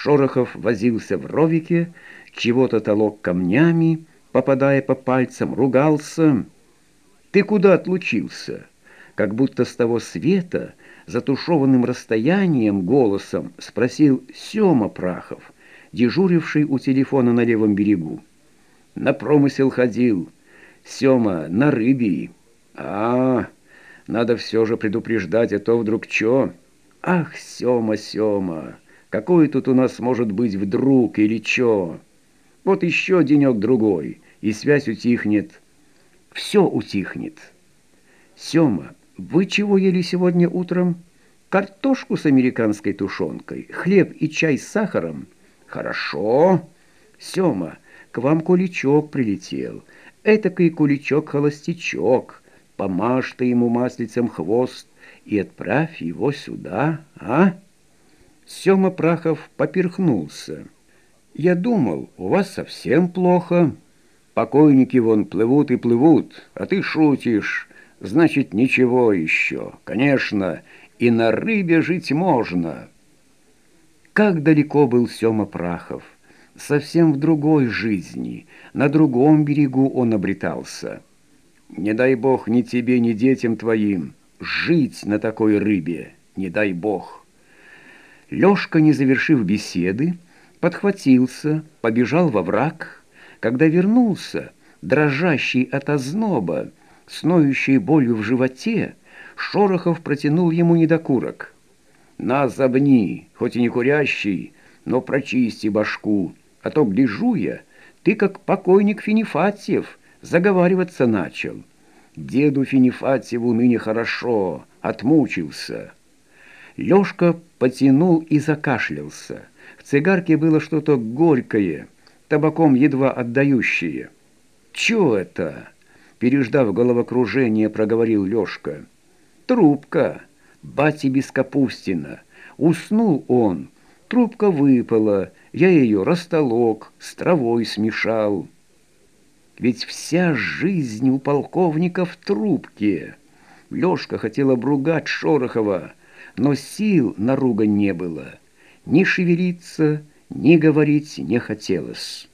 Шорохов возился в ровике, чего-то толок камнями, попадая по пальцам, ругался. «Ты куда отлучился?» Как будто с того света, затушеванным расстоянием, голосом спросил Сёма Прахов, дежуривший у телефона на левом берегу. «На промысел ходил. Сёма, на рыбе. А, надо все же предупреждать, а то вдруг чё? Ах, Сёма, Сёма, какой тут у нас может быть вдруг или чё?» Вот еще денек-другой, и связь утихнет. Все утихнет. Сема, вы чего ели сегодня утром? Картошку с американской тушенкой, хлеб и чай с сахаром? Хорошо. Сема, к вам куличок прилетел. Этакий куличок-холостячок. Помажь ты ему маслицем хвост и отправь его сюда, а? Сема Прахов поперхнулся. Я думал, у вас совсем плохо. Покойники вон плывут и плывут, а ты шутишь. Значит, ничего еще. Конечно, и на рыбе жить можно. Как далеко был Сёма Прахов. Совсем в другой жизни, на другом берегу он обретался. Не дай бог ни тебе, ни детям твоим жить на такой рыбе, не дай бог. Лёшка, не завершив беседы, подхватился, побежал во враг. Когда вернулся, дрожащий от озноба, с ноющей болью в животе, Шорохов протянул ему недокурок. «На, забни, хоть и не курящий, но прочисти башку, а то, гляжу я, ты, как покойник Финифатьев, заговариваться начал. Деду Финифатьеву ныне хорошо, отмучился». Лёшка потянул и закашлялся. В цигарке было что-то горькое, табаком едва отдающее. «Чё это?» Переждав головокружение, проговорил Лёшка. «Трубка. Бати без Капустина. Уснул он. Трубка выпала. Я её растолок, с травой смешал. Ведь вся жизнь у полковника в трубке». Лёшка хотел обругать Шорохова, но сил на ругань не было. Ни шевелиться, ни говорить не хотелось.